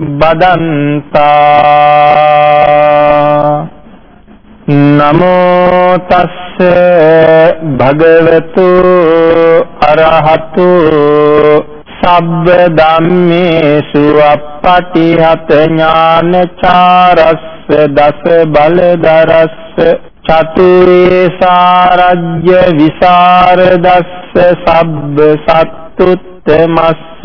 බදන්තා. නමෝ තස්ස භගවතු අරහතු. සබ්බ ධම්මේසු අප්පටිහත ඥානචාරස්ස දස බලදරස්ස. චතුරේ සාරජ්‍ය විසරදස්ස සබ්බ සත්තුත්තමස්ස.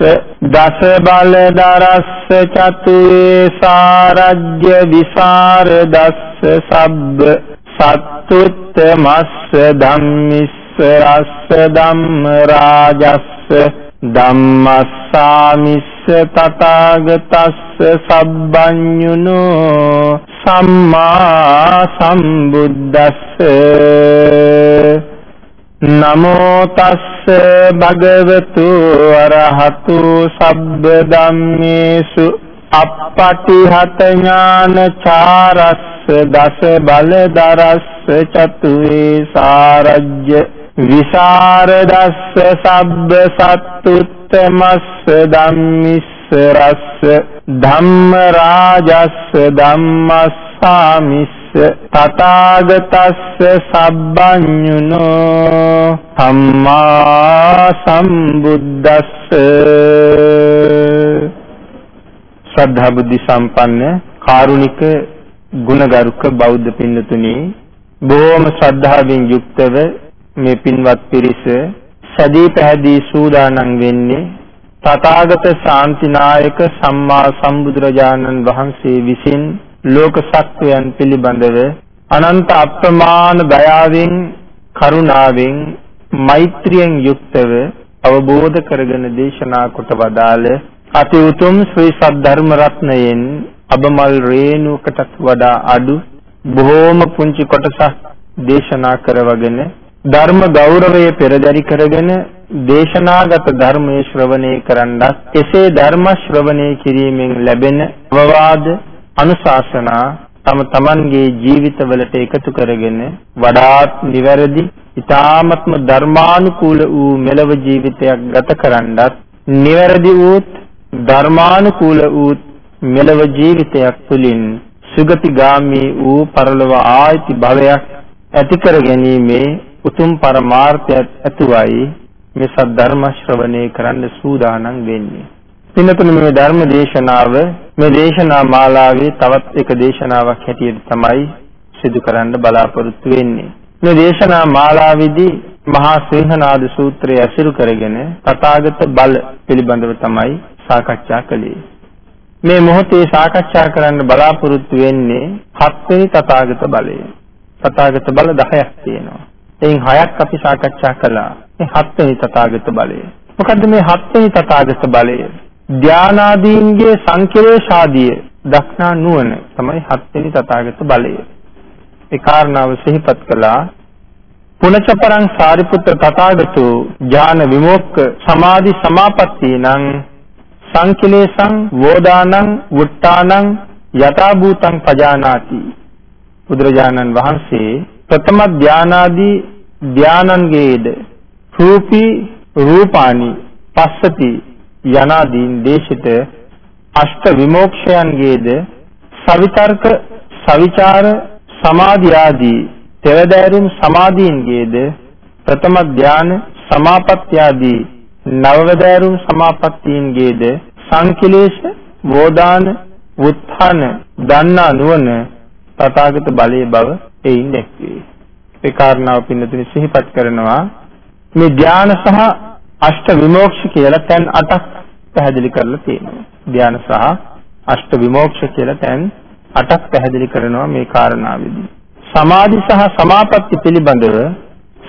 දස බල දරස්ස චතුේ සාරජ්‍ය විසර දස්ස සබ්බ සත්තුත්තමස්ස ධම්මිස්ස රස්ස ධම්ම රාජස්ස ධම්මස්සාමිස්ස තථාගතස්ස සබ්බඤුනෝ සම්මා සම්බුද්දස්ස නමෝ තස්ස භගවතු අරහතු සබ්බ ධම්මේසු අප්පටිහත ඥානචාරස්ස දස බල දරස්ස චතුවේ සාරජ්‍ය විසරදස්ස සබ්බ සත්තුත්තමස්ස ධම්මිස්ස රස්ස ධම්ම රාජස්ස ධම්මස්සාමිස්ස තථාගතස්ස සබ්බඤුනෝ සම්මා සම්බුද්දස්ස ශ්‍රද්ධා බුද්ධ සම්පන්න කාරුණික ගුණගරුක බෞද්ධ පින්නතුනි බොහෝම ශ්‍රද්ධාවෙන් යුක්තව මේ පින්වත් පිරිස සදී පැහැදී සූදානම් වෙන්නේ තථාගත ශාන්තිනායක සම්මා සම්බුදුරජාණන් වහන්සේ විසින් ලෝක සත්වයන් පිළිබඳව අනන්ත අප්‍රමාණ දයාවෙන් කරුණාවෙන් මෛත්‍රියෙන් යුක්තව අවබෝධ කරගෙන දේශනා කොට වදාළ අති උතුම් ශ්‍රී සද්ධර්ම රත්නයෙන් අබමල් රේණුවකටත් වඩා අඩු බොහෝම පුංචි කොටසක් දේශනා කරවගෙන ධර්ම ගෞරවය පෙරදරි කරගෙන දේශනාගත ධර්මයේ ශ්‍රවණය කරන්නත් එසේ ධර්ම ශ්‍රවණය කිරීමෙන් ලැබෙන අවවාද අනුශාසනා තම තමන්ගේ ජීවිතවලට එකතු කරගෙන වඩාත් නිවැරදි ඊ타ත්ම ධර්මානුකූල වූ මෙලව ජීවිතයක් ගත කරන්නත් නිවැරදි වූත් ධර්මානුකූල වූත් මෙලව ජීවිතයක් තුළින් සුගතිගාමී වූ පරලොව ආයිති භවයක් ඇති කර ගැනීමේ උතුම් පරමාර්ථයත් ඇතුවයි මේ සද්ධර්ම ශ්‍රවණය කරන්න සූදානම් වෙන්නේ. පින්නතුනි මේ ධර්ම දේශනාව මේ දේශනා මාලාවේ තවත් එක දේශනාවක් හැටියට තමයි සිදු කරන්න බලාපොරොත්තු වෙන්නේ. මේ දේශනා මාලාවේදී මහා සිංහනාද සූත්‍රය ඇසුරු කරගෙන තථාගත බල පිළිබඳව තමයි සාකච්ඡා කළේ. මේ මොහොතේ සාකච්ඡා කරන්න බලාපොරොත්තු වෙන්නේ හත්වෙනි තථාගත බලය. තථාගත බල 10ක් තියෙනවා. එයින් 6ක් අපි සාකච්ඡා කළා. මේ හත්වෙනි තථාගත බලය. මොකද්ද මේ හත්වෙනි තථාගත බලය? ධානාදීන්ගේ සංකේශාදිය දක්නා නුවණ තමයි හත්වෙනි තථාගත බලය. ඒ කාරණාව සිහිපත් කළා පුනචපරං සාරිපුත්‍ර තථාගතෝ ඥාන විමුක්ඛ සමාධි සමාපatti නං සංකිලේසං වෝදානං වුට්ටානං යථා භූතං පජානාති බුදුරජාණන් වහන්සේ ප්‍රථම ධානාදී ධානන්ගේද රූපී රූපානි පස්සති යනාදීන් දේශිත අෂ්ට විමෝක්ෂයන්ගේද සවිතර්ක සවිචාර සමාධි ආදී තෙවදෑරුම් සමාධීන්ගේද ප්‍රථම ධාන සමාපත්‍ය ආදී නවවදෑරුම් සමාපත්තීන්ගේද සංකිලේශ වෝදාන උත්ථාන දන්නා නුවණ තථාගත බලයේ බව එයින් දැක්වේ. ඒ කාරණාව පින්නතුනි සිහිපත් කරනවා මේ ධාන සහ අෂ්ට විමෝක්ෂ කියලා තැන් 8ක් පැහැදිලි කරලා තියෙනවා. ධාන සහ අෂ්ට විමෝක්ෂ කියලා තැන් 8ක් පැහැදිලි කරනවා මේ කාරණාවෙදී. සමාධි සහ සමාපatti පිළිබඳව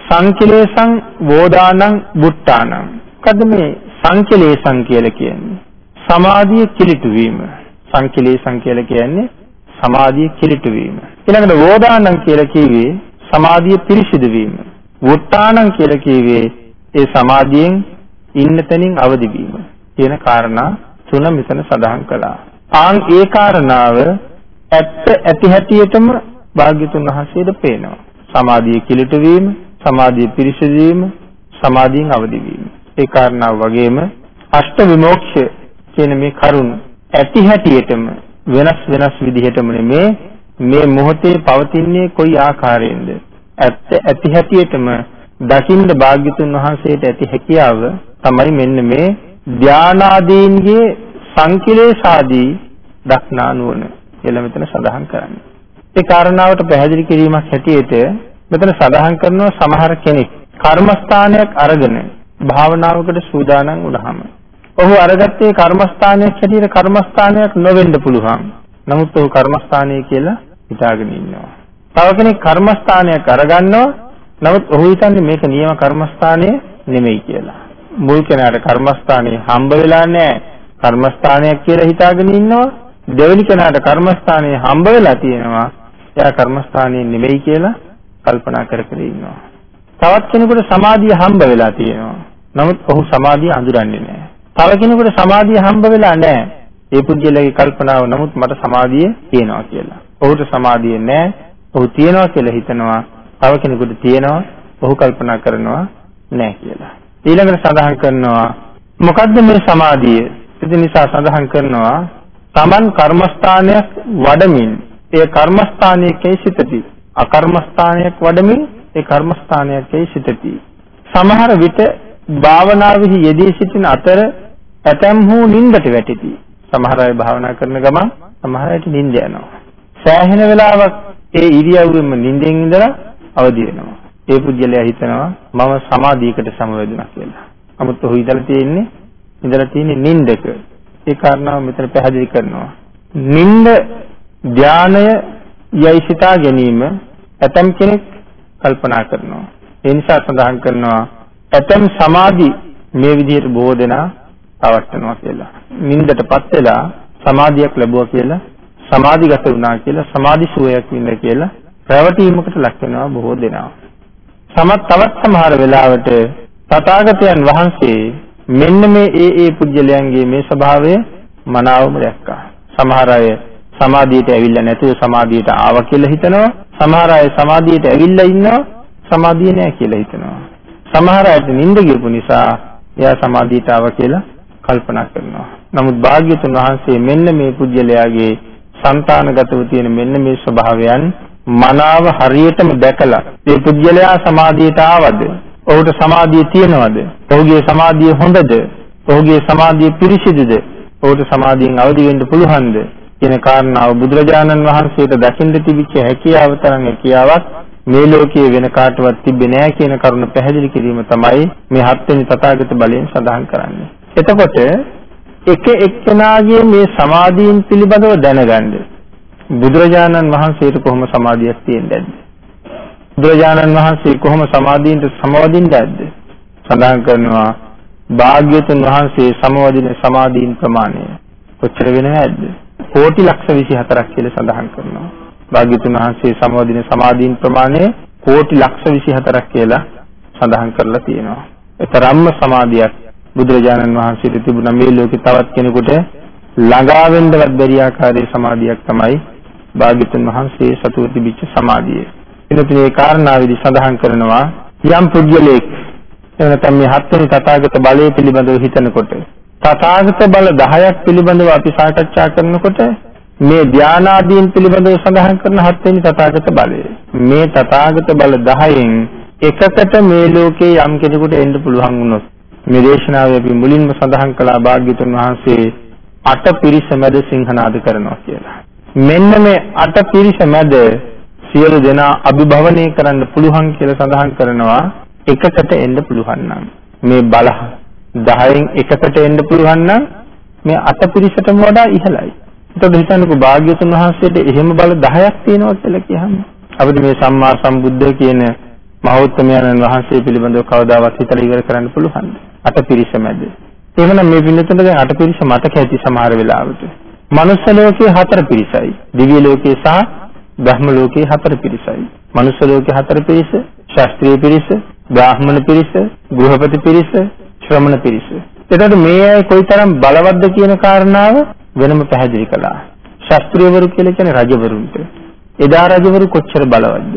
සංකලේශං වෝදානං බුට්ටානං. මොකද මේ සංකලේශං කියලා කියන්නේ? සමාධිය කිලිටු වීම. සංකලේශං කියලා කියන්නේ සමාධිය කිලිටු වීම. ඊළඟට වෝදානං කියලා කිව්වේ සමාධිය පිරිසිදු වීම. වුට්ටානං කියලා කිව්වේ ඒ සමාධියෙන් ඉන්න තැනින් අවදි වීම. කියන කාරණා තුන මෙතන සඳහන් කළා. ආන් ඒ කාරණාව ඇත්ත ඇති හැටියටම භාග්‍යතුන් වහන්සේට පේනවා. සමාධිය කිලිටු වීම, සමාධිය පිරිසිදු වීම, සමාධියෙන් අවදි වීම. ඒ කාරණාව වගේම අෂ්ට විමෝක්ෂ කියන මේ කරුණ ඇති හැටියටම වෙනස් වෙනස් විදිහටම නෙමේ මේ මොහොතේ පවතින්නේ කොයි ආකාරයෙන්ද ඇත්ත ඇති හැටියටම දකින්න භාග්‍යතුන් වහන්සේට ඇති හැකියාව තමයි මෙන්න මේ ධානාදීන්ගේ සංකිලේශාදී දක්නා නුවණ කියලා මෙතන සඳහන් කරන්නේ. ඒ කාරණාවට පැහැදිලි කිරීමක් හැටියට මෙතන සඳහන් කරනවා සමහර කෙනෙක් කර්මස්ථානයක් අරගෙන භාවනාවකට සූදානම් වුණාම ඔහු අරගත්තේ කර්මස්ථානයක් හැටියට කර්මස්ථානයක් නොවෙන්න පුළුවන්. නමුත් ඔහු කර්මස්ථානය කියලා හිතාගෙන ඉන්නවා. තව කෙනෙක් කර්මස්ථානයක් අරගන්නවා. නමුත් ඔහු හිතන්නේ මේක නියම කර්මස්ථානය නෙමෙයි කියලා. මුල් කෙනාට කර්මස්ථානය හම්බ වෙලා නැහැ. කර්මස්ථානයක් කියලා හිතාගෙන ඉන්නවා. දෙවෙනි කෙනාට කර්මස්ථානය හම්බ වෙලා තියෙනවා. එයා කර්මස්ථානය නෙමෙයි කියලා කල්පනා කර කර ඉන්නවා. තවත් කෙනෙකුට සමාධිය හම්බ වෙලා තියෙනවා. නමුත් ඔහු සමාධිය අඳුරන්නේ නැහැ. තව කෙනෙකුට සමාධිය හම්බ වෙලා නැහැ. ඒ පුද්ගලයාගේ කල්පනාව නමුත් මට සමාධිය තියෙනවා කියලා. ඔහුට සමාධිය නැහැ. ඔහු තියෙනවා කියලා හිතනවා. තව කෙනෙකුට තියෙනවා. ඔහු කල්පනා කරනවා නැහැ කියලා. ඊළඟට සඳහන් කරනවා මොකද්ද මේ සමාධිය? ඒ නිසා සඳහන් කරනවා Taman කර්මස්ථානයක් වඩමින් ඒ කර්මස්ථානයේ සිටති. අකර්මස්ථානයක් වඩමින් ඒ කර්මස්ථානයේ සිටති. සමහර විට භාවනාවෙහි යෙදී සිටින අතර ඇතැම් හෝ නින්දට වැටෙති. සමහර අය භාවනා කරන ගමන් සමහර අයට නිින්ද යනවා. සෑහෙන වෙලාවක් ඒ ඉරියව්වෙම නිින්දෙන් ඉඳලා අවදි වෙනවා. ඒ පුජ්‍යලයා හිතනවා මම සමාධියකට සමවැදුණා කියලා. නමුත් ඔහු ඉඳලා තියෙන්නේ ඉඳලා තියෙන්නේ නිින්දක. ඒ කාරණාව මෙතන පැහැදිලි කරනවා. නිින්ද ධානය යයි සිතා ගැනීම ඇතම් කෙනෙක් කල්පනා කරනවා. ඒ නිසා සඳහන් කරනවා ඇතම් සමාධි මේ විදිහට බොහෝ දෙනා පවත්නවා කියලා. නින්දටපත් වෙලා සමාධියක් ලැබුවා කියලා සමාධිගත වුණා කියලා සමාධි සුවයක් වින්ද කියලා රැවටීමකට ලක් වෙනවා බොහෝ දෙනා. සමත් තවත් සමහර වෙලාවට තථාගතයන් වහන්සේ මෙන්න මේ ඒ ඒ පුජ්‍යලයන්ගේ මේ ස්වභාවය මනාවම දැක්කා. සමහර අය සමාධියට ඇවිල්ලා නැතුව සමාධියට ආවා කියලා හිතනවා. සමහර අය සමාධියට ඇවිල්ලා ඉන්නවා සමාධිය නැහැ කියලා හිතනවා. සමහර අයට නිින්ද ගියපු නිසා එයා සමාධියට ආවා කියලා කල්පනා කරනවා. නමුත් භාග්‍යතුන් වහන්සේ මෙන්න මේ පුජ්‍යලයාගේ సంతానගතව තියෙන මෙන්න මේ ස්වභාවයන් මනාව හරියටම දැකලා මේ පුජ්‍යලයා සමාධියට ආවද? ඔහුට සමාධිය තියෙනවද? ඔහුගේ සමාධිය හොඳද? ඔහුගේ සමාධිය පිරිසිදුද? ඔහුට සමාධියෙන් අවදි වෙන්න පුළුවන්ද? කියන කාරණාව බුදුරජාණන් වහන්සේට දකින්න තිබිච්ච හැකියාව තරම් හැකියාවක් මේ ලෝකයේ වෙන කාටවත් තිබෙන්නේ නැහැ කියන කරුණ පැහැදිලි කිරීම තමයි මේ හත්වෙනි තථාගත බලයෙන් සඳහන් කරන්නේ. එතකොට එක එක්කෙනාගේ මේ සමාධීන් පිළිබඳව දැනගන්න බුදුරජාණන් වහන්සේට කොහොම සමාධියක් තියෙන්නේ බුදුරජාණන් වහන්සේ කොහොම සමාධීන්ට සමවදින්නේ නැද්ද? සඳහන් කරනවා භාග්‍යතුන් වහන්සේ සමවදින සමාධීන් ප්‍රමාණය කොච්චර වෙනවද? කෝටි ලක්ෂ 24ක් කියලා සඳහන් කරනවා. භාග්‍යතුන් වහන්සේ සමවදින සමාධීන් ප්‍රමාණය කෝටි ලක්ෂ 24ක් කියලා සඳහන් කරලා තියෙනවා. ඒතරම්ම සමාධියක් බුදුරජාණන් වහන්සේට තිබුණා මේ ලෝකේ තවත් කෙනෙකුට ළඟා වෙන්නවත් බැරි ආකාරයේ සමාධියක් තමයි භාග්‍යතුන් වහන්සේ සතුව තිබිච්ච සමාධිය. එනතුනේ මේ කාරණාවේදී සඳහන් කරනවා යම් පුද්ගලෙක් එනතම් මේ හත්වෙනි තථාගත බලය පිළිබඳව හිතනකොට තථාගත බල 10ක් පිළිබඳව අපි සාකච්ඡා කරනකොට මේ ධානාදීන් පිළිබඳව සඳහන් කරන හත්වෙනි තථාගත බලය. මේ තථාගත බල 10න් එකකට මේ ලෝකේ යම් කෙනෙකුට එන්න පුළුවන් වුණොත් මේ දේශනාවේ අපි මුලින්ම සඳහන් කළා භාග්‍යතුන් වහන්සේ අට පිරිස මැද සිංහනාද කරනවා කියලා. මෙන්න මේ අට පිරිස මැද සියලු දෙනා අභිභවනය කරන්න පුළුවන් කියලා සඳහන් කරනවා එකකට එන්න පුළුවන් නම් මේ බල 10න් එකකට එන්න පුළුවන් නම් මේ අට පිරිසටම වඩා ඉහළයි. එතකොට හිතන්නකෝ භාග්‍යතුන් වහන්සේට එහෙම බල 10ක් තියෙනවා කියලා කියන්නේ. අපිට මේ සම්මා සම්බුද්ධ කියන මහෞත්මයන්න් වහන්සේ පිළිබඳව කවදාවත් හිතලා ඉවර කරන්න පුළුවන්ද? අට පිරිස මැද. එහෙමනම් මේ පින්නතුන්ට දැන් අට පිරිස මතක ඇති සමහර වෙලාවට. මනුස්ස ලෝකයේ හතර පිරිසයි. දිව්‍ය ලෝකයේ සහ බ්‍රහ්ම ලෝකයේ හතර පිරිසයි. මනුස්ස ලෝකයේ හතර පිරිස, ශාස්ත්‍රීය පිරිස, බ්‍රාහ්මණ පිරිස, ගෘහපති පිරිස, ශ්‍රමණ පිරිස. එතකොට මේ අය කොයිතරම් බලවත්ද කියන කාරණාව වෙනම පැහැදිලි කළා. ශාස්ත්‍රීයවරු කියලා කියන්නේ රජවරුන්ට. එදා රජවරු කොච්චර බලවත්ද?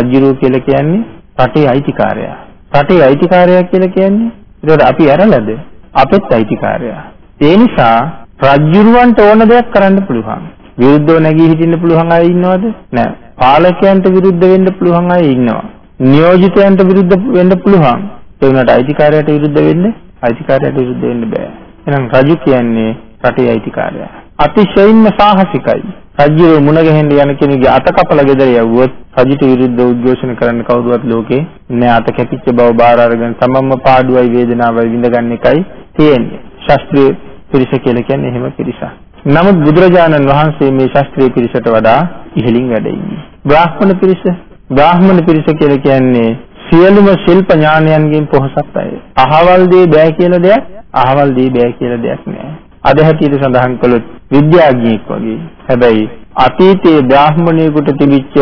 රජුරෝ කියලා කියන්නේ රටේ අයිතිකාරයා. රටේ අයිතිකාරයා කියලා කියන්නේ ඒකට අපි ඇරලාද? අපෙත් අයිතිකාරයා. ඒ නිසා රජුරවන්ට ඕන දෙයක් කරන්න පුළුවන්. විරුද්ධව නැගී හිටින්න පුළුවන් අය ඉන්නවද? නැහැ. පාලකයන්ට විරුද්ධ වෙන්න පුළුවන් අය ඉන්නවා. නියෝජිතයන්ට විරුද්ධ වෙන්න පුළුවන්. ඒ වුණාට අයිතිකාරයට විරුද්ධ වෙන්න අයිතිකාරයට විරුද්ධ වෙන්න බෑ. එහෙනම් රජු කියන්නේ රටේ අයිතිකාරයා. අතිශයින්ම සාහසිකයි. රජු මුණ ගැහෙන්න යන කෙනෙකුගේ අත කපලා ගෙදර යවුවොත් රජුට විරුද්ධව උද්ඝෝෂණ කරන්න කවුරුවත් ලෝකේ නෑ අත කැපිච්ච බව බාර අරගෙන තමන්ම පාඩුවයි වේදනාවයි විඳගන්න එකයි තියෙන්නේ. ශාස්ත්‍රීය පිරිස කියලා කියන්නේ එහෙම පිරිසක්. නමුත් බුදුරජාණන් වහන්සේ මේ ශාස්ත්‍රීය පිරිසට වඩා ඉහළින් වැඩ ඉන්නේ. බ්‍රාහ්මණ පිරිස බ්‍රාහ්මණ පිරිස කියලා කියන්නේ සියලුම ශිල්ප ඥානයන්ගෙන් පොහසත් අය. අහවල් දේ බෑ කියලා දෙයක් අහවල් දේ බෑ කියලා දෙයක් නෑ. අද හැටියට සඳහන් කළොත් විද්‍යාඥයෙක් වගේ. හැබැයි අතීතයේ බ්‍රාහ්මණයෙකුට තිබිච්ච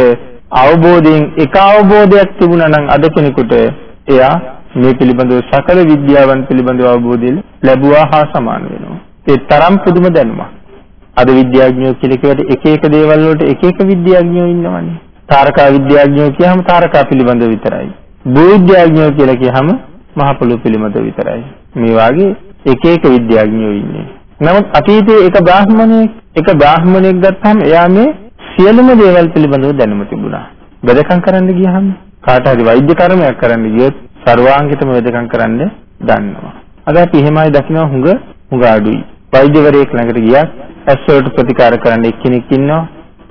අවබෝධයෙන් එක අවබෝධයක් තිබුණා නම් අද කෙනෙකුට එයා මේ පිළිබඳව සකල විද්‍යාවන් පිළිබඳව අවබෝධය ලැබුවා හා සමාන වෙනවා. ඒ තරම් පුදුම දැනුමක්. අද විද්‍යාඥයෝ කියලා කියවට එක එක දේවල් වලට එක එක විද්‍යාඥයෝ ඉන්නවනේ. තාරකා විද්‍යාඥයෝ කියහම තාරකා පිළිබඳව විතරයි. භූවිද්‍යාඥයෝ කියලා කියහම මහ පොළොව පිළිබඳව විතරයි. මේ වාගේ එක එක විද්‍යාඥයෝ ඉන්නේ. නමුත් අතීතයේ එක බ්‍රාහ්මණයෙක් එක බ්‍රාහ්මණයෙක් ගත්තාම එයා මේ සියලුම දේවල් පිළිබඳව දැනුම තිබුණා. බෙදකම් කරන්න ගියහම කාට හරි වෛද්‍ය කර්මයක් කරන්න ගියොත් සර්වාංගිකම වෙදකම් කරන්න දන්නවා. අද අපි එහෙමයි දකිනවා හුඟ හුඟ අඩුයි. වෛද්‍යවරයෙක් ළඟට ගියත් ඇස් වලට ප්‍රතිකාර කරන්න එක්කෙනෙක් ඉන්නවා.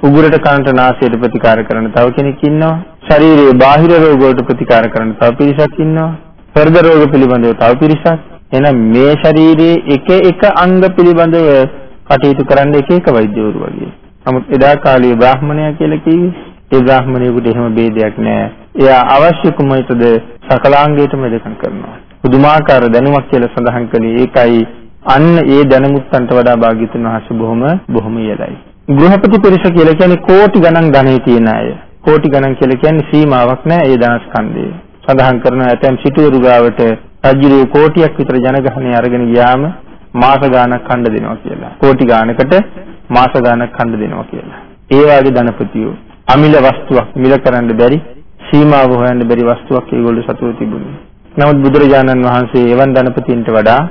උගුරට කනට නාසයට ප්‍රතිකාර කරන තව කෙනෙක් ඉන්නවා. ශරීරයේ බාහිර රෝග වලට ප්‍රතිකාර කරන තව පිරිසක් ඉන්නවා. හෘද රෝග පිළිබඳව තව පිරිසක්. එහෙනම් මේ ශරීරයේ එක එක අංග පිළිබඳව කටයුතු කරන්න එක එක වෛද්‍යවරු වගේ. නමුත් එදා කාලේ බ්‍රාහමණයා කියලා කිව්වේ ඒ බ්‍රාහමණයෙකුට එහෙම ભેදයක් නැහැ. එයා අවශ්‍ය කුමයිටද සකලාංගයටම දෙකම් කරනවා. පුදුමාකාර දැනුමක් කියලා සඳහන් කළේ ඒකයි අන්න ඒ දැනුමුත්තන්ට වඩා භාග්‍යතුන් වහන්සේ බොහොම බොහොම ඉහළයි. ගෘහපති පිරිස කියලා කියන්නේ කෝටි ගණන් ධනෙ තියෙන අය. කෝටි ගණන් කියලා කියන්නේ සීමාවක් නැහැ ඒ ධනස්කන්ධය. සඳහන් කරන ඇතැම් සිටුවරු ගාවට රජුගේ කෝටියක් විතර ජනගහනය අරගෙන ගියාම මාස ගාණක් ඛණ්ඩ දෙනවා කියලා. කෝටි ගාණකට මාස ගාණක් ඛණ්ඩ දෙනවා කියලා. ඒ වගේ ධනපතියෝ අමිල වස්තුවක් මිල කරන්න බැරි සීමාව හොයන්න බැරි වස්තුවක් ඒගොල්ලෝ සතුව තිබුණේ. නමුත් බුදුරජාණන් වහන්සේ එවන් ධනපතින්ට වඩා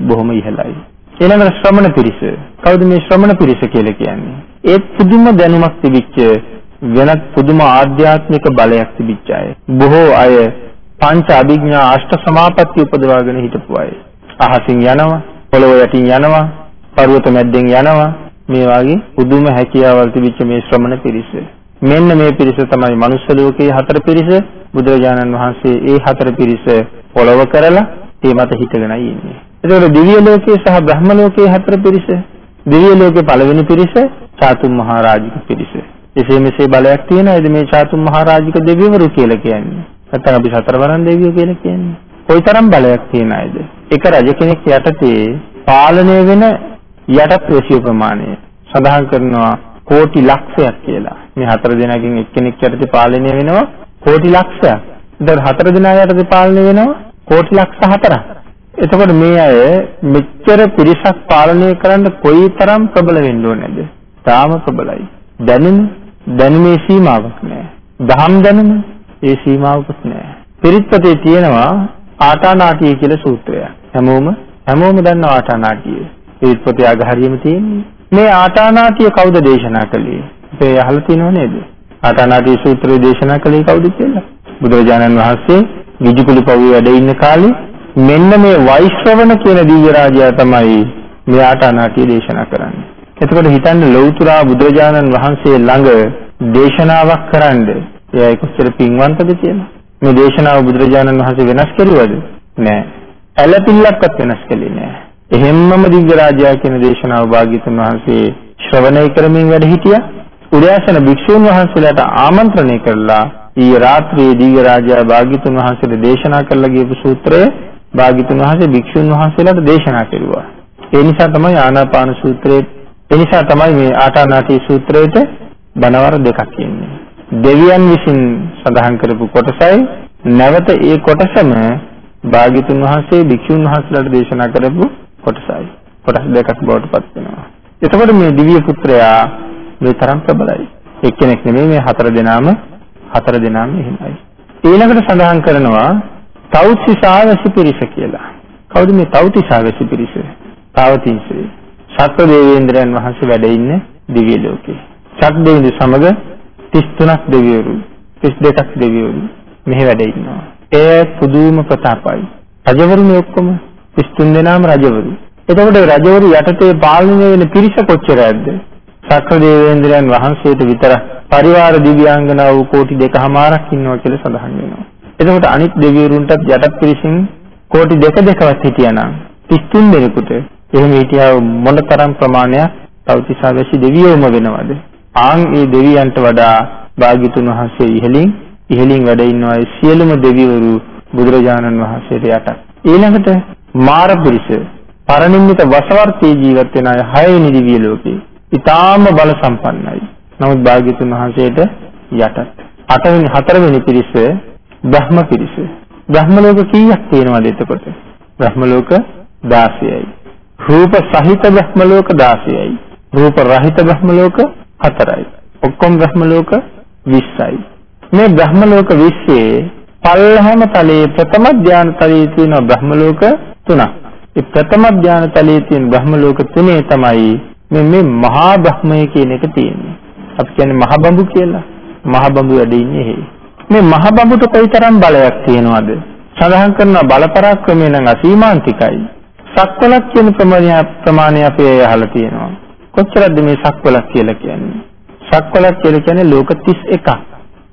බොහොම ඉහළයි. ඊළඟට ශ්‍රමණ පිරිස. කවුද මේ ශ්‍රමණ පිරිස කියලා කියන්නේ? ඒ පුදුම දැනුමක් තිබිච්ච වෙනත් පුදුම ආධ්‍යාත්මික බලයක් තිබිච්ච අය. බොහෝ අය පංච අභිඥා අෂ්ට සමාපatti උපදවාගෙන හිටපු අය. අහසින් යනවා, පොළොව යටින් යනවා, පර්වත මැද්දෙන් යනවා. මේ වගේ පුදුම හැකියාවල් තිබිච්ච මේ ශ්‍රමණ පිරිස. මෙන්න මේ පිරිස තමයි මනුස්ස ලෝකයේ හතර පිරිස. බුදුරජාණන් වහන්සේ ඒ හතර පිරිස පොළව කරලා ඒ මත හිටගෙනයි ඉන්නේ. ඒතකොට දිව්‍ය ලෝකයේ සහ බ්‍රහ්ම ලෝකයේ හතර පිරිස. දිව්‍ය ලෝකයේ පළවෙනි පිරිස චාතුම් මහරජික පිරිස. එසේ මෙසේ බලයක් තියෙනයිද මේ චාතුම් මහරජික දෙවිවරු කියලා කියන්නේ? නැත්නම් අපි සතරවරන් දෙවියෝ කියලා කියන්නේ? කොයිතරම් බලයක් තියෙන අයද? එක රජ කෙනෙක් යටතේ පාලනය වෙන යටත් ප්‍රසිය ප්‍රමාණය සඳහන් කරනවා කෝටි ලක්ෂයක් කියලා. මේ හතර දෙනාගෙන් එක්කෙනෙක් යටතේ පාලනය වෙනවා කෝටි ලක්ෂයක්. දැන් හතර දෙනා යටතේ පාලනය වෙනවා කෝටි ලක්ෂ හතරක්. එතකොට මේ අය මෙච්චර පිරිසක් පාලනය කරන්න කොයිතරම් ප්‍රබල වෙන්න ඕනේද? තාම ප්‍රබලයි. දැනුම දැනුමේ සීමාවක් නැහැ. දහම් දැනුම ඒ සීමාවකුත් නැහැ. පිරිත්පතේ තියෙනවා ආටානාටිය කියලා සූත්‍රයක්. හැමෝම හැමෝම දන්නවා ආටානාටිය. පිරිත්පතේ අගහරියෙම තියෙන්නේ. මේ ආටානාටිය කවුද දේශනා කළේ? අපේ අහලා තියෙනව නේද? ආටානාටිය සූත්‍රය දේශනා කළේ කවුද කියලා? බුදුරජාණන් වහන්සේ විජිකුලිපව්වේ වැඩ ඉන්න කාලේ මෙන්න මේ වෛශ්‍රවණ කියන දිව්‍ය රාජයා තමයි මේ ආටානාටිය දේශනා කරන්නේ. එතකොට හිතන්න ලෞතුරා බුදුරජාණන් වහන්සේ ළඟ දේශනාවක් කරන්න එයා කොච්චර පින්වන්තද කියලා. මේ දේශනාව බුදුරජාණන් වහන්සේ වෙනස් කරුවද? නෑ. ඇලපිල්ලක්වත් වෙනස් කළේ නෑ. එහෙම්මම දිව්‍ය රාජයා කියන දේශනාව භාග්‍යතුන් වහන්සේ ශ්‍රවණය කරමින් වැඩ හිටියා. උදෑසන භික්ෂුන් වහන්සේලාට ආමන්ත්‍රණය කරලා ඊ රාත්‍රියේ දිව්‍ය රාජයා භාග්‍යතුන් වහන්සේට දේශනා කළා කියපු සූත්‍රය භාග්‍යතුන් වහන්සේ භික්ෂුන් වහන්සේලාට දේශනා කෙරුවා. ඒ නිසා තමයි ආනාපාන සූත්‍රයේ ඒ නිසා තමයි මේ ආටානාටි සූත්‍රයේට බණවර දෙකක් ඉන්නේ. දෙවියන් විසින් සඳහන් කරපු කොටසයි නැවත ඒ කොටසම භාග්‍යතුන් වහන්සේ භික්ෂුන් වහන්සේලාට දේශනා කරපු කොටසයි. කොටස් දෙකක් බවට පත් වෙනවා. එතකොට මේ දිව්‍ය පුත්‍රයා මේ තරම් ප්‍රබලයි. එක්කෙනෙක් නෙමෙයි මේ හතර දෙනාම හතර දෙනාම එහෙමයි. ඊළඟට සඳහන් කරනවා තෞත්‍සිසාවසි පිරිස කියලා. කවුද මේ තෞත්‍සිසාවසි පිරිස? තාවතින්සේ. සත්ව දේවේන්ද්‍රයන් වහන්සේ වැඩ ඉන්නේ දිව්‍ය ලෝකේ. සත් දෙවිඳු සමග 33ක් දෙවිවරු 32ක් දෙවිවරු මෙහි වැඩ ඉන්නවා. ඒ පුදුම ප්‍රතාපයි. රජවරුනේ ඔක්කොම 33 දෙනාම රජවරු. එතකොට රජවරු යටතේ පාලනය වෙන පිරිස කොච්චරද? සක්‍ර දේවේන්ද්‍රයන් වහන්සේට විතර පරිවාර දිව්‍යාංගනාව කෝටි දෙකමාරක් ඉන්නවා කියලා සඳහන් වෙනවා. එතකොට අනිත් දෙවිවරුන්ටත් යටත් පිරිසින් කෝටි දෙක දෙකවත් හිටියානම් 33 දෙනෙකුට එහෙම හිටියා මොනතරම් ප්‍රමාණයක් තවතිසාවැසි දෙවියෝම වෙනවද? ආන් ඒ දෙවියන්ට වඩා භාග්‍යතුන් වහන්සේ ඉහළින් ඉහළින් වැඩ ඉන්නවා ඒ සියලුම දෙවිවරු බුදුරජාණන් වහන්සේට යට. ඊළඟට මාර පිරිස පරිනිම්මිත වසවර්තී ජීවත් වෙන අය හයවෙනි දිව්‍ය ලෝකේ. ඊටාම බල සම්පන්නයි. නමුත් භාග්‍යතුන් වහන්සේට යටත්. අටවෙනි හතරවෙනි පිරිස බ්‍රහ්ම පිරිස. බ්‍රහ්ම ලෝක කීයක් තියෙනවද එතකොට? බ්‍රහ්ම ලෝක 16යි. රූප සහිත බ්‍රහ්ම ලෝක 16යි. රූප රහිත බ්‍රහ්ම ලෝක 4යි. ඔක්කොම බ්‍රහ්ම ලෝක 20යි. මේ බ්‍රහ්ම ලෝක 20 පල්ලහම තලයේ ප්‍රථම ධාන තලයේ තියෙන බ්‍රහ්ම ලෝක 3ක්. ඒ ප්‍රථම ධාන තලයේ තියෙන බ්‍රහ්ම ලෝක 3 තමයි මේ මේ මහා බ්‍රහ්මය කියන එක තියෙන්නේ. අපි කියන්නේ මහ බඹු කියලා. මහ බඹු වැඩ ඉන්නේ එහෙ. මේ මහ බඹුට කොයිතරම් බලයක් තියෙනවද? සඳහන් කරන බල පරාක්‍රමය නම් අසීමාන්තිකයි. සක්වලක් කියන ප්‍රමාණය අපි අහලා තියෙනවා. කොච්චරද මේ සක්වලක් කියලා කියන්නේ? සක්වලක් කියලා කියන්නේ ලෝක 31ක්.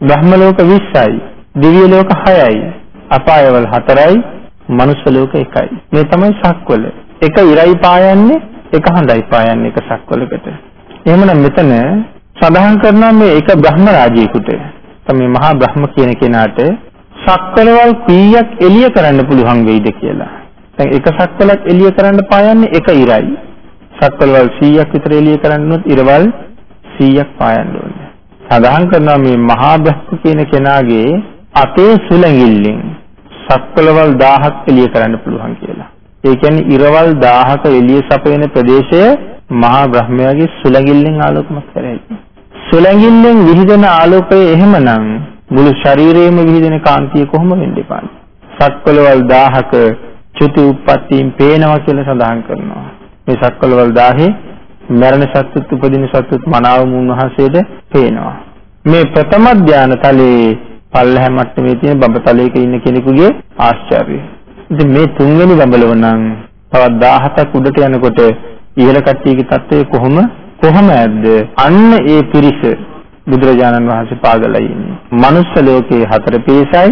බ්‍රහ්ම ලෝක 20යි. දිව්‍ය ලෝක 6යි. අපායවල 4යි. මනුෂ්‍ය ලෝක 1යි. මේ තමයි සක්වල. එක ඉරයි පායන්නේ, එක හඳයි පායන්නේ එක සක්වලකට. එහෙමනම් මෙතන සඳහන් කරනවා මේ එක බ්‍රහ්ම රාජ්‍යයකට. තමයි මහා බ්‍රහ්ම කියන කෙනාට සක්වලවල් කීයක් එළිය කරන්න පුළුවන් වෙයිද කියලා. දැන් එක සක්වලක් එළිය කරන්න පායන්නේ එක ඉරයි. සක්වලවල් 100ක් විතර එළිය කරන්නොත් ඉරවල් 100ක් පායන්න ඕනේ. සඳහන් කරනවා මේ මහා බ්‍රහ්ම කියන කෙනාගේ අතේ සුලඟිල්ලෙන් සක්වලවල් 1000ක් එළිය කරන්න පුළුවන් කියලා. ඒ කියන්නේ ඉරවල් 1000ක එළිය සපයන ප්‍රදේශය මහා බ්‍රහ්මයාගේ සුලඟිල්ලෙන් ආලෝකමත් කරයි. සුලඟිල්ලෙන් විහිදෙන ආලෝකය එහෙමනම් මුළු ශරීරයේම විහිදෙන කාන්තිය කොහොම වෙන්නේ පාන? සක්වලවල් 1000ක චුති උප්පත්තියෙන් පේනවා කියලා සඳහන් කරනවා. මේ සක්වලවල් 1000 මරණ සත්‍තුත් උපදින සත්‍තුත් මනාවම උන්වහන්සේට පේනවා. මේ ප්‍රථම ධාන තලයේ පල්ලහැ මට්ටමේ තියෙන බඹ තලයක ඉන්න කෙනෙකුගේ ආශ්චර්යය. ඉතින් මේ තුන්වෙනි බඹලව නම් තවත් 17ක් උඩට යනකොට ඉහළ කට්ටියගේ තත්ත්වය කොහොම කොහොම ඇද්ද? අන්න ඒ පිරිස බුදුරජාණන් වහන්සේ පාගලයි ඉන්නේ. මනුස්ස ලෝකයේ හතර පිරිසයි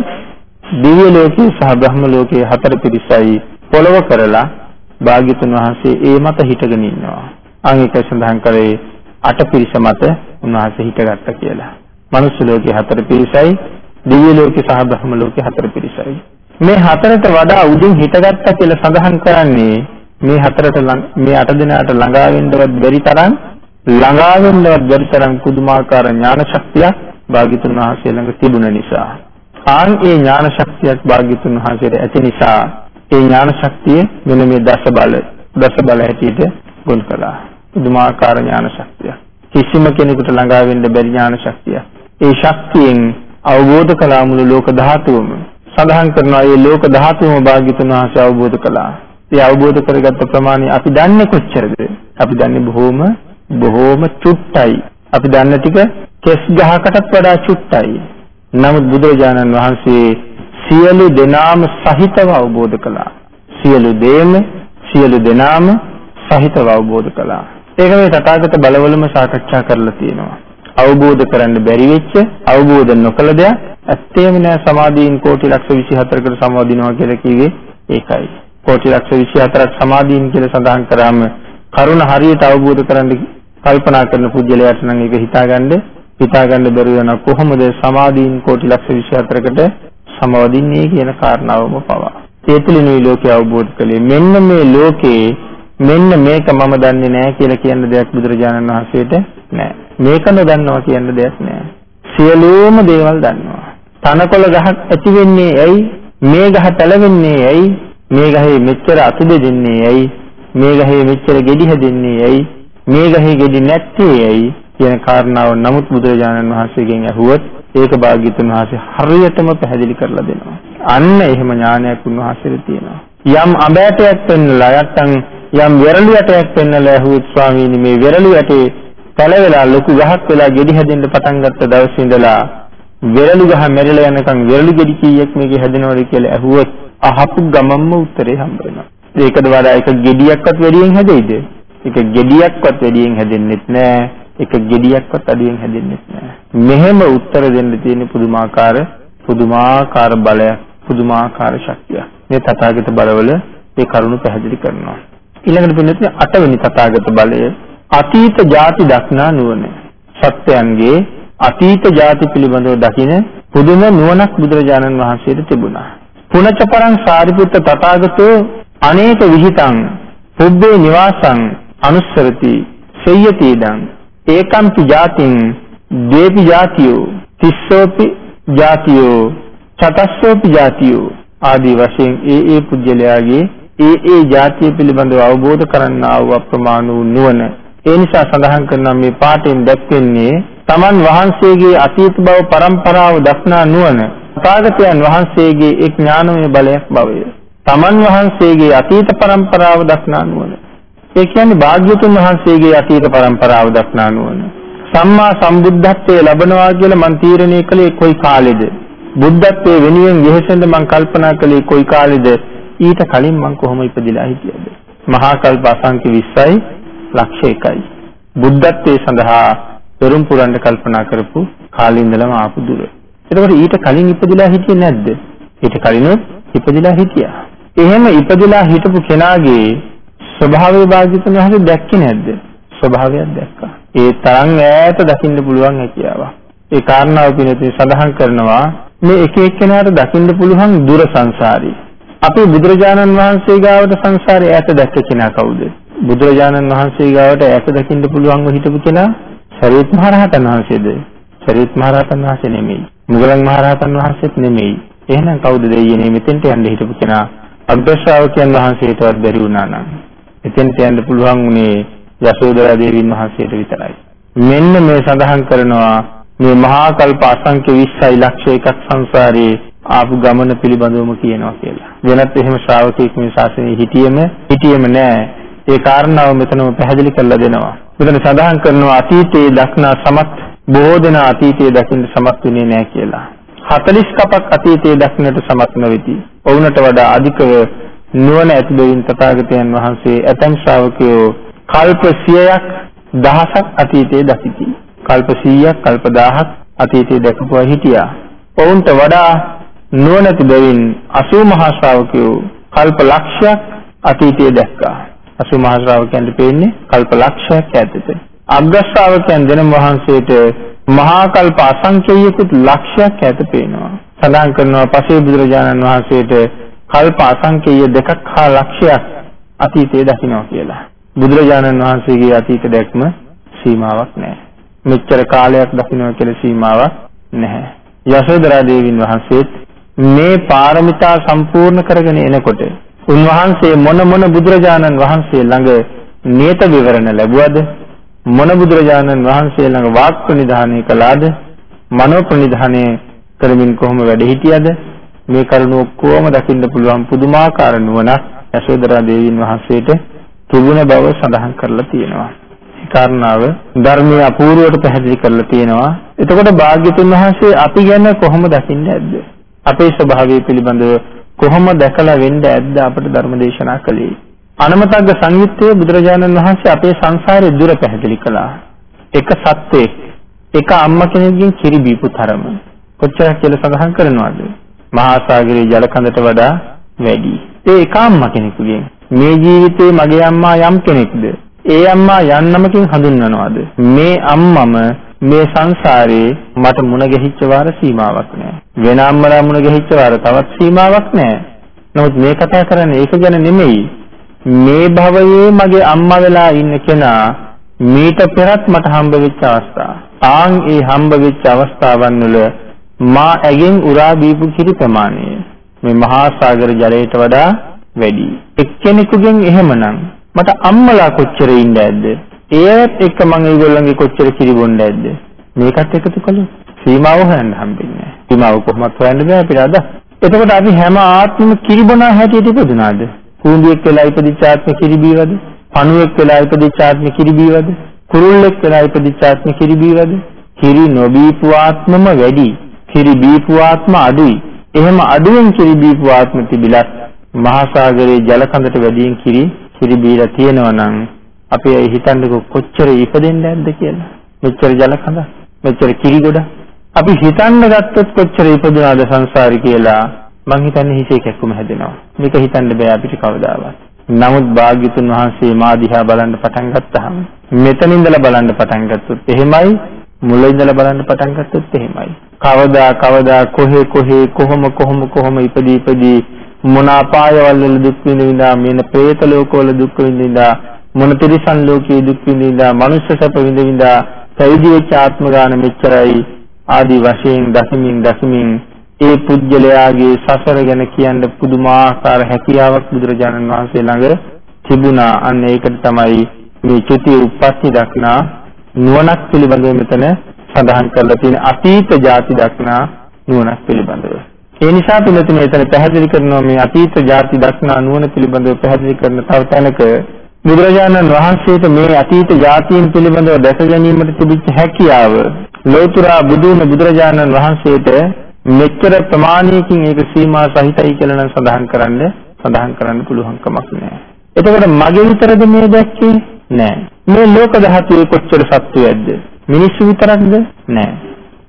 දිව්‍ය ලෝකයේ සහ බ්‍රහ්ම ලෝකයේ හතර පිරිසයි පොළව කරලා භාග්‍යතුන් වහන්සේ ඒ මත හිටගෙන ඉන්නවා. අන් එක සඳහන් කරේ අට පිරිස මත උන්වහන්සේ හිටගත්තා කියලා. මනුස්ස ලෝකයේ හතර පිරිසයි දිව්‍ය ලෝකයේ සහ බ්‍රහ්ම ලෝකයේ හතර පිරිසයි. මේ හතරට වඩා උඩින් හිටගත්තා කියලා සඳහන් කරන්නේ මේ හතරට මේ අට දෙනාට ළඟා වෙන්නවත් බැරි තරම් ළඟා වෙන්නවත් බැරි තරම් කුදුමාකාර ඥාන ශක්තියක් භාග්‍යතුන් වහන්සේ ළඟ තිබුණ නිසා ආන් ඒ ඥාන ශක්තියක් භාග්‍යතුන් වහන්සේට ඇති නිසා ඒ ඥාන ශක්තිය මෙන්න මේ දස බල දස බල හැටියට ගොනු කළා. පුදුමාකාර ඥාන ශක්තිය. කිසිම කෙනෙකුට ළඟා වෙන්න බැරි ඥාන ශක්තිය. ඒ ශක්තියෙන් අවබෝධ කළා මුළු ලෝක ධාතුවම. සඳහන් කරනවා මේ ලෝක ධාතුවම භාග්‍යතුන් වහන්සේ අවබෝධ කළා. ඒ අවබෝධ කරගත්ත ප්‍රමාණය අපි දන්නේ කොච්චරද? අපි දන්නේ බොහෝම බොහෝම චුට්ටයි. අපි දන්න ටික කෙස් ගහකටත් වඩා චුට්ටයි. නමුත් බුදුරජාණන් වහන්සේ සියලු දෙනාම සහිතව අවබෝධ කළා. සියලු දේම සියලු දෙනාම සහිතව අවබෝධ කළා. ඒක මේ තථාගත බලවලම සාකච්ඡා කරලා තියෙනවා. අවබෝධ කරන්න බැරි වෙච්ච අවබෝධ නොකළ දෙයක් ඇත්තේම නෑ සමාධීන් කෝටි ලක්ෂ 24කට සමවදිනවා කියලා කිව්වේ ඒකයි. කෝටි ලක්ෂ 24ක් සමාධීන් කියලා සඳහන් කරාම කරුණ හරියට අවබෝධ කරගන්න කල්පනා කරන පුජ්‍යලයට නම් ඒක හිතාගන්න හිතාගන්න බැරි වෙන කොහොමද සමාධීන් කෝටි ලක්ෂ 24කට සමවදින්නේ කියන කාරණාවම පවා. ඒ තුලිනුයි ලෝකය අවබෝධ කළේ. මෙන්න මේ ලෝකේ මෙන්න මේක මම දන්නේ නැහැ කියලා කියන දෙයක් බුදුරජාණන් වහන්සේට නැහැ. මේක නොදන්නවා කියන දෙයක් නැහැ. සියලුම දේවල් දන්නවා. තනකොළ ගහක් ඇති වෙන්නේ ඇයි? මේ ගහ පැලවෙන්නේ ඇයි? මේ ගහේ මෙච්චර අතු දෙන්නේ ඇයි? මේ ගහේ මෙච්චර ගෙඩි හැදෙන්නේ ඇයි? මේ ගහේ ගෙඩි නැත්තේ ඇයි? කියන කාරණාව නමුත් බුදුරජාණන් වහන්සේගෙන් අහුවොත් ඒක භාග්‍යතුන් වහන්සේ හරියටම පැහැදිලි කරලා දෙනවා. අන්න එහෙම ඥානයක් උන්වහන්සේට තියෙනවා. යම් අබෑටයක් පෙන්නලා නැත්තම් යම් වෙරළු යටයක් පෙන්නලා ඇහුවොත් ස්වාමීනි මේ වෙරළු යටේ පැලවෙලා ලොකු ගහක් වෙලා ගෙඩි හැදෙන්න පටන් ගත්ත දවසේ ඉඳලා වෙරළු ගහ මැරිලා යනකම් වෙරළු ගෙඩි කීයක් මේකේ හැදෙනවද කියලා ඇහුවොත් අහපු ගමම්ම උත්තරේ හම්බ වෙනවා. ඒකද වඩා එක ගෙඩියක්වත් වැඩියෙන් හැදෙයිද? එක ගෙඩියක්වත් වැඩියෙන් හැදෙන්නෙත් නෑ. එක ගෙඩියක්වත් අඩියෙන් හැදෙන්නෙත් නෑ. මෙහෙම උත්තර දෙන්න තියෙන පුදුමාකාර පුදුමාකාර බලයක්, පුදුමාකාර ශක්තියක්. මේ තථාගත බලවල ඒ කරුණු පැහැදිලි කරනවා. ඊළඟට පින්නත් අටවෙනි තථාගත බලය අතීත ಜಾති දක්නා නුවණ. සත්‍යයන්ගේ අතීත ಜಾති පිළිබඳව දකින පුදුම නුවණක් බුදුරජාණන් වහන්සේට තිබුණා. පුනච පරං සාරිපුත්ත තථාගතෝ අනේක විහිතං පුබ්බේ නිවාසං අනුස්සරති සෙය්‍යතිදං ඒකම්පි ජාතින් දේපි ජාතියෝ තිස්සෝපි ජාතියෝ චතස්සෝපි ජාතියෝ ආදී වශයෙන් ඒ ඒ පුජ්‍යලයාගේ ඒ ඒ જાතිය පිළිබඳව අවබෝධ කරන්නා වූ අප්‍රමාණ වූ නුවණ. ඒ නිසා සඳහන් කරනවා මේ පාඩයෙන් දැක්වෙන්නේ තමන් වහන්සේගේ අතීත බව પરම්පරාව දක්නා නුවණ. තථාගතයන් වහන්සේගේ ඒ ඥානමය බලයක් බවය. තමන් වහන්සේගේ අතීත પરම්පරාව දක්නා නුවණ. ඒ කියන්නේ භාග්‍යතුන් වහන්සේගේ අතීත પરම්පරාව දක්නා නුවණ. සම්මා සම්බුද්ධත්වයේ ලබනවා කියලා මන් තීරණය කළේ කොයි කාලෙද? බුද්ධත්වයේ වෙනුවෙන් යෙහෙසඳ මං කල්පනා කළේ කොයි කාලෙද? ඊට කලින් මං කොහොම ඉපදිලා හිටියද? මහා කල්ප අසංඛ්‍ය 20යි ලක්ෂ 1යි. බුද්ධත්වයේ සඳහා පෙරම් පුරන්න කල්පනා කරපු කාලේ ඉඳලම ආපු දුර. එතකොට ඊට කලින් ඉපදිලා හිටියේ නැද්ද? ඊට කලිනුත් ඉපදිලා හිටියා. එහෙම ඉපදිලා හිටපු කෙනාගේ ස්වභාවය භාග්‍යතුන් වහන්සේ දැක්කේ නැද්ද? ස්වභාවයක් දැක්කා. ඒ තරම් ඈත දකින්න පුළුවන් හැකියාවක්. ඒ කාරණාව පිළිතුරු සඳහන් කරනවා මේ එක එක්කෙනාට දකින්න පුළුවන් දුර සංසාරي. අපි බුදුරජාණන් වහන්සේ ගාවට සංසාරේ ඈත දැක්ක කෙනා කවුද? බුදුරජාණන් වහන්සේ ගාවට ඈත දකින්න පුළුවන්ව හිටපු කෙනා සරියුත් මහ රහතන් වහන්සේද? සරියුත් මහ රහතන් වහන්සේ නෙමෙයි. මුගලන් මහ රහතන් වහන්සේත් නෙමෙයි. එහෙනම් කවුද දෙයියනේ මෙතෙන්ට යන්න හිටපු කෙනා? අග්‍රශ්‍රාවකයන් වහන්සේටවත් බැරි වුණා නම්. එතෙන්ට යන්න පුළුවන් උනේ යශෝදරා දේවීන් වහන්සේට විතරයි. මෙන්න මේ සඳහන් කරනවා මේ මහා කල්ප අසංඛ්‍ය 20යි ලක්ෂ එකක් සංසාරේ ආපු ගමන පිළිබඳවම කියනවා කියලා. වෙනත් එහෙම ශ්‍රාවකෙක් මේ ශාසනයේ හිටියෙම හිටියෙම නෑ. ඒ කාරණාව මෙතනම පැහැදිලි කරලා දෙනවා. මෙතන සඳහන් කරනවා අතීතයේ දක්නා සමත් බොහෝ දෙනා අතීතයේ දකින්න සමත් වෙන්නේ නැහැ කියලා. 40 කපක් අතීතයේ දක්නට සමත් නොවේති. ඔවුන්ට වඩා අධිකව නුවණ ඇති බැවින් තථාගතයන් වහන්සේ ඇතම් ශ්‍රාවකයෝ කල්ප 100ක් දහසක් අතීතයේ දකිති. කල්ප 100ක් කල්ප 1000ක් අතීතයේ දැකපුවා හිටියා. ඔවුන්ට වඩා නුවණ ඇති බැවින් 80 මහා ශ්‍රාවකයෝ කල්ප ලක්ෂයක් අතීතයේ දැක්කා. අසු මහ ශ්‍රාවකයන්ට පේන්නේ කල්ප ලක්ෂයක් ඈතට. අග්‍ර ශ්‍රාවකයන් දෙනම වහන්සේට මහා කල්ප අසංඛ්‍යයකුත් ලක්ෂයක් ඈත පේනවා. සඳහන් කරනවා පසේ බුදුරජාණන් වහන්සේට කල්ප අසංඛ්‍යය දෙකක් හා ලක්ෂයක් අතීතයේ දකින්නවා කියලා. බුදුරජාණන් වහන්සේගේ අතීත දැක්ම සීමාවක් නැහැ. මෙච්චර කාලයක් දකින්නවා කියලා සීමාවක් නැහැ. යශෝදරා දේවීන් වහන්සේත් මේ පාරමිතා සම්පූර්ණ කරගෙන එනකොට උන්වහන්සේ මොන මොන බුදුරජාණන් වහන්සේ ළඟ නියත විවරණ ලැබුවද මොන බුදුරජාණන් වහන්සේ ළඟ වාක් ප්‍රනිධානය කළාද? මනෝ ප්‍රනිධානය කරමින් කොහොම වැඩ හිටියද? මේ කරුණ ඔක්කොම දකින්න පුළුවන් පුදුමාකාර නුවණක් යශෝදරා දේවීන් වහන්සේට තිබුණ බව සඳහන් කරලා තියෙනවා. ඒ කාරණාව ධර්මයේ අපූර්වවට පැහැදිලි කරලා තියෙනවා. එතකොට භාග්‍යතුන් වහන්සේ අපි ගැන කොහොම දකින්නේ ඇද්ද? අපේ ස්වභාවය පිළිබඳව කොහොම දැකලා වෙන්න ඇද්ද අපට ධර්ම දේශනා කළේ? අනමතග්ග සංයුත්තේ බුදුරජාණන් වහන්සේ අපේ සංසාරේ දුර පැහැදිලි කළා. එක සත්‍යයක් එක අම්මා කෙනෙක්ගෙන් කිරි බීපු තරම කොච්චරක් කියලා සඳහන් කරනවද? මහා සාගරයේ ජල කඳට වඩා වැඩි. ඒ එක අම්මා කෙනෙකුගෙන් මේ ජීවිතේ මගේ අම්මා යම් කෙනෙක්ද? ඒ අම්මා යන්නමකින් හඳුන්වනවාද? මේ අම්මම මේ සංසාරේ මට මුණ ගැහිච්ච වාර සීමාවක් නැහැ. වෙන අම්මලා මුණ ගැහිච්ච වාර තවත් සීමාවක් නැහැ. නමුත් මේ කතා කරන්නේ ඒක ගැන නෙමෙයි. මේ භවයේ මගේ අම්මා වෙලා ඉන්න කෙනා මීට පෙරත් මට හම්බ වෙච්ච අවස්ථා. ආන් ඒ හම්බ වෙච්ච අවස්ථාවන් වල මා ඇගෙන් උරා දීපු කිරි ප්‍රමාණය මේ මහා සාගර ජලයට වඩා වැඩි. එක්කෙනෙකුගෙන් එහෙමනම් මට අම්මලා කොච්චර ඉන්න ඇද්ද? ඒවත් එක්ක මම ඒගොල්ලන්ගේ කොච්චර කිරි බොන්න ඇද්ද? මේකත් එකතු කළොත් සීමාව හොයන්න හම්බෙන්නේ නැහැ. සීමාව කොහොමත් හොයන්න බෑ අපිට අද. එතකොට අපි හැම ආත්මෙම කිරි බොන හැටියට ඉපදුනාද? කුඹියෙක් වෙලා ඉපදිච්ච ආත්මෙ කිරි බීවද? පණුවෙක් වෙලා ඉපදිච්ච ආත්මෙ කිරි බීවද? කුරුල්ලෙක් වෙලා ඉපදිච්ච ආත්මෙ කිරි බීවද? කිරි නොබීපු ආත්මම වැඩි. කිරි බීපු ආත්ම අඩුයි. එහෙම අඩුවෙන් කිරි බීපු ආත්ම තිබිලත් මහා සාගරයේ ජල කඳට වැඩියෙන් කිරි කිරි බීලා තියෙනවා නම් අපි ඒ හිතන්නකො කොච්චර ඉපදෙන්න ඇද්ද කියලා. මෙච්චර ජල කඳ, මෙච්චර කිරි ගොඩ. අපි හිතන්න ගත්තොත් කොච්චර ඉපදුනාද සංසාරේ කියලා මං හිතන්නේ හිතේ කැක්කුම හැදෙනවා. මේක හිතන්න බෑ අපිට කවදාවත්. නමුත් භාග්‍යතුන් වහන්සේ මා දිහා බලන්න පටන් ගත්තාම මෙතන ඉඳලා බලන්න පටන් ගත්තොත් එහෙමයි මුල ඉඳලා බලන්න පටන් ගත්තොත් එහෙමයි. කවදා කවදා කොහේ කොහේ කොහොම කොහොම කොහොම ඉපදී ඉපදී මොන අපායවල වල දුක් විඳිනා මෙන්න പ്രേත ලෝකවල දුක් විඳිනා මොන තිරිසන් ලෝකයේ දුක් විඳිනා මනුෂ්‍ය සැප විඳිනා පැවිදි වෙච්ච ආත්ම ගාන මෙච්චරයි ආදි වශයෙන් දසමින් දසමින් ඒ පුජ්‍යලයාගේ සසර ගැන කියන්න පුදුමාකාර හැකියාවක් බුදුරජාණන් වහන්සේ ළඟ තිබුණා අන්න ඒකට තමයි මේ චුති උප්පත්ති දක්නා නුවණක් පිළිබඳව මෙතන සඳහන් කරලා තියෙන අතීත ಜಾති දක්නා නුවණක් පිළිබඳව. ඒ නිසා පිළිතුරු මෙතන පැහැදිලි කරනවා මේ අතීත ಜಾති දක්නා නුවණ පිළිබඳව පැහැදිලි කරන තව තැනක බුදුරජාණන් වහන්සේට මේ අතීත ಜಾතීන් පිළිබඳව දැක ගැනීමට තිබිච්ච හැකියාව ලෝතුරා බුදුම බුදුරජාණන් වහන්සේට මෙච්චර ප්‍රමාණයකින් ඒක සීමා සහිතයි කියලා නම් සඳහන් කරන්න සඳහන් කරන්න පුළුවන් කමක් නැහැ. එතකොට මගේ විතරද මේ දැක්කේ? නෑ. මේ ලෝක ධාතුවේ කොච්චර සත්වයක්ද? මිනිස්සු විතරක්ද? නෑ.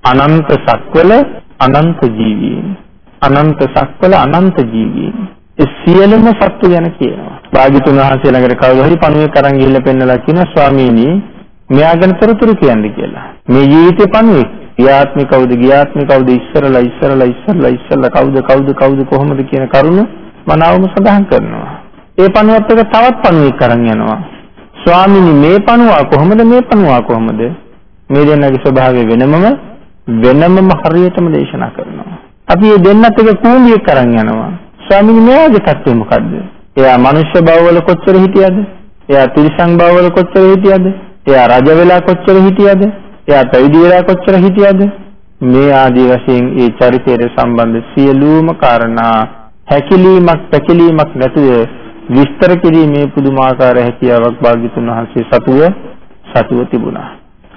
අනන්ත සක්වල අනන්ත ජීවීන්. අනන්ත සක්වල අනන්ත ජීවීන්. ඒ සියලුම සත්තු ගැන කියනවා. භාග්‍යතුන් වහන්සේ ළඟට කවුරු හරි පණුවේ කරන් ගිහිල්ලා පෙන්නලා කියනවා ස්වාමීනි මෙයා ගැන තොරතුරු කියන්න කියලා. මේ ජීවිතේ පණුවේ ගියාත්මි කවුද ගියාත්මි කවුද ඉස්සරලා ඉස්සරලා ඉස්සරලා ඉස්සරලා කවුද කවුද කවුද කොහොමද කියන කරුණ මනාවම සඳහන් කරනවා. ඒ පණුවත් එක තවත් පණුවෙක් කරන් යනවා. ස්වාමීනි මේ පණුවා කොහොමද මේ පණුවා කොහොමද මේ දෙන්නගේ ස්වභාවය වෙනමම වෙනමම හරියටම දේශනා කරනවා. අපි මේ දෙන්නත් එක කූඹියක් කරන් යනවා. ස්වාමීනි මෙයාගේ තත්ත්වය මොකද්ද? එයා මනුෂ්‍ය භවවල කොච්චර හිටියද? එයා තිරිසන් භවවල කොච්චර හිටියද? එයා රජ වෙලා කොච්චර හිටියද? එයා පැවිදි වෙලා කොච්චර හිටියද? මේ ආදී වශයෙන් ඒ චරිතයට සම්බන්ධ සියලුම කාරණා හැකිලීමක් පැකිලීමක් නැතුව විස්තර කිරීමේ පුදුමාකාර හැකියාවක් භාග්‍යතුන් වහන්සේ සතුව සතුව තිබුණා.